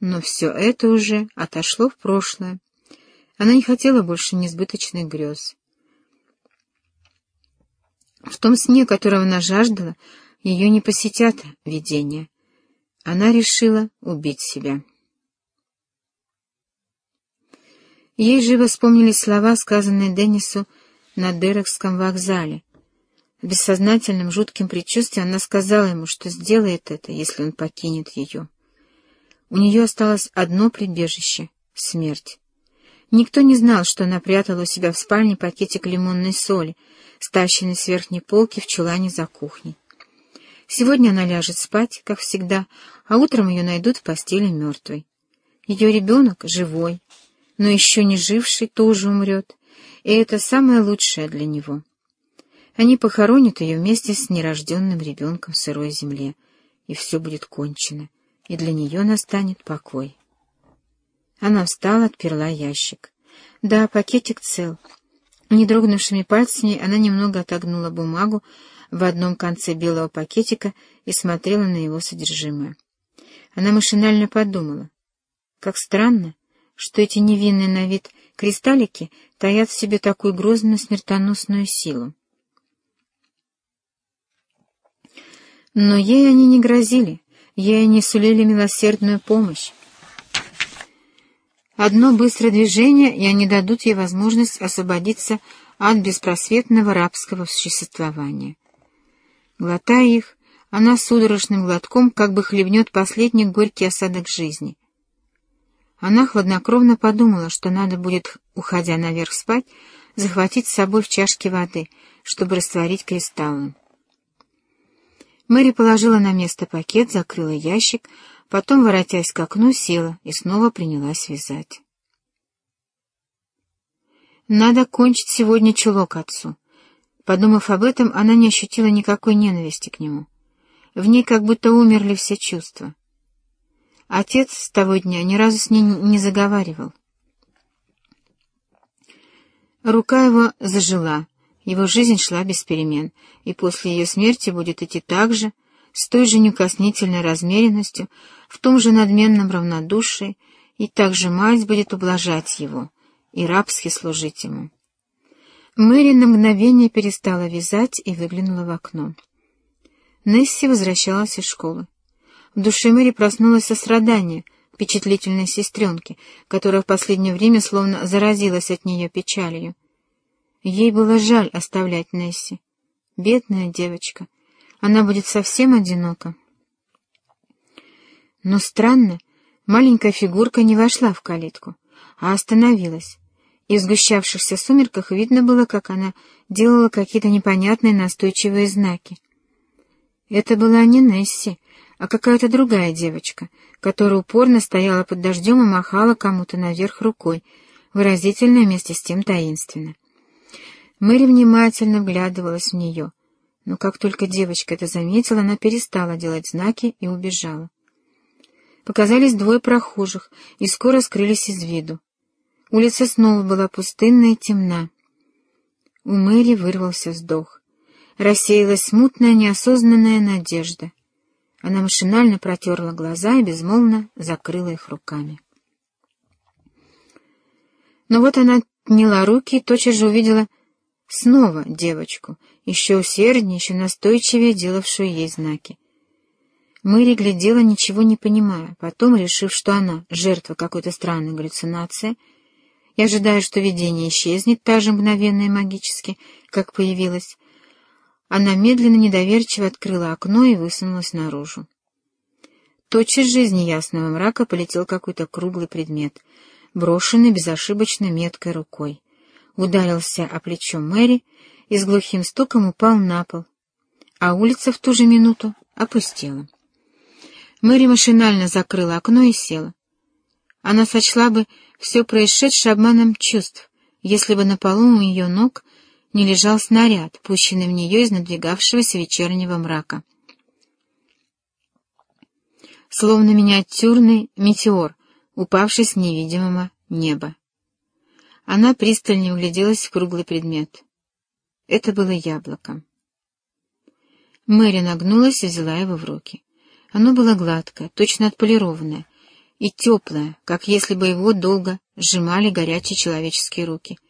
Но все это уже отошло в прошлое. Она не хотела больше несбыточных грез. В том сне, которого она жаждала, ее не посетят видения. Она решила убить себя. Ей живо вспомнились слова, сказанные Деннису на Дерекском вокзале. С бессознательным жутким предчувствием она сказала ему, что сделает это, если он покинет ее. У нее осталось одно прибежище — смерть. Никто не знал, что она прятала у себя в спальне пакетик лимонной соли, стащенный с верхней полки в чулане за кухней. Сегодня она ляжет спать, как всегда, а утром ее найдут в постели мертвой. Ее ребенок живой, но еще не живший тоже умрет, и это самое лучшее для него. Они похоронят ее вместе с нерожденным ребенком в сырой земле, и все будет кончено, и для нее настанет покой. Она встала, отперла ящик. Да, пакетик цел. Недрогнувшими пальцами она немного отогнула бумагу в одном конце белого пакетика и смотрела на его содержимое. Она машинально подумала. Как странно, что эти невинные на вид кристаллики таят в себе такую грозную смертоносную силу. Но ей они не грозили, ей они сулили милосердную помощь. Одно быстрое движение, и они дадут ей возможность освободиться от беспросветного рабского существования. Глотая их, она судорожным глотком как бы хлебнет последний горький осадок жизни. Она хладнокровно подумала, что надо будет, уходя наверх спать, захватить с собой в чашке воды, чтобы растворить кристаллы. Мэри положила на место пакет, закрыла ящик, Потом, воротясь к окну, села и снова принялась вязать. Надо кончить сегодня чулок отцу. Подумав об этом, она не ощутила никакой ненависти к нему. В ней как будто умерли все чувства. Отец с того дня ни разу с ней не заговаривал. Рука его зажила, его жизнь шла без перемен, и после ее смерти будет идти так же, с той же неукоснительной размеренностью, в том же надменном равнодушии, и также мать будет ублажать его и рабски служить ему. Мэри на мгновение перестала вязать и выглянула в окно. Несси возвращалась из школы. В душе Мэри проснулось сострадание впечатлительной сестренки, которая в последнее время словно заразилась от нее печалью. Ей было жаль оставлять Несси. Бедная девочка, она будет совсем одинока. Но странно, маленькая фигурка не вошла в калитку, а остановилась, и в сгущавшихся сумерках видно было, как она делала какие-то непонятные настойчивые знаки. Это была не Несси, а какая-то другая девочка, которая упорно стояла под дождем и махала кому-то наверх рукой, выразительно вместе с тем таинственно. Мэри внимательно вглядывалась в нее, но как только девочка это заметила, она перестала делать знаки и убежала. Показались двое прохожих и скоро скрылись из виду. Улица снова была пустынная и темна. У Мэри вырвался вздох. Рассеялась смутная, неосознанная надежда. Она машинально протерла глаза и безмолвно закрыла их руками. Но вот она отняла руки и тотчас же увидела снова девочку, еще усерднее, еще настойчивее делавшую ей знаки. Мэри глядела, ничего не понимая, потом, решив, что она жертва какой-то странной галлюцинации, и ожидая, что видение исчезнет так же мгновенно и магически, как появилось, она медленно, недоверчиво открыла окно и высунулась наружу. Тотчас же из неясного мрака полетел какой-то круглый предмет, брошенный безошибочно меткой рукой. Ударился о плечо Мэри и с глухим стуком упал на пол, а улица в ту же минуту опустела. Мэри машинально закрыла окно и села. Она сочла бы все происшедшее обманом чувств, если бы на полу у ее ног не лежал снаряд, пущенный в нее из надвигавшегося вечернего мрака. Словно миниатюрный метеор, упавший с невидимого неба. Она пристально угляделась в круглый предмет. Это было яблоко. Мэри нагнулась и взяла его в руки. Оно было гладкое, точно отполированное, и теплое, как если бы его долго сжимали горячие человеческие руки —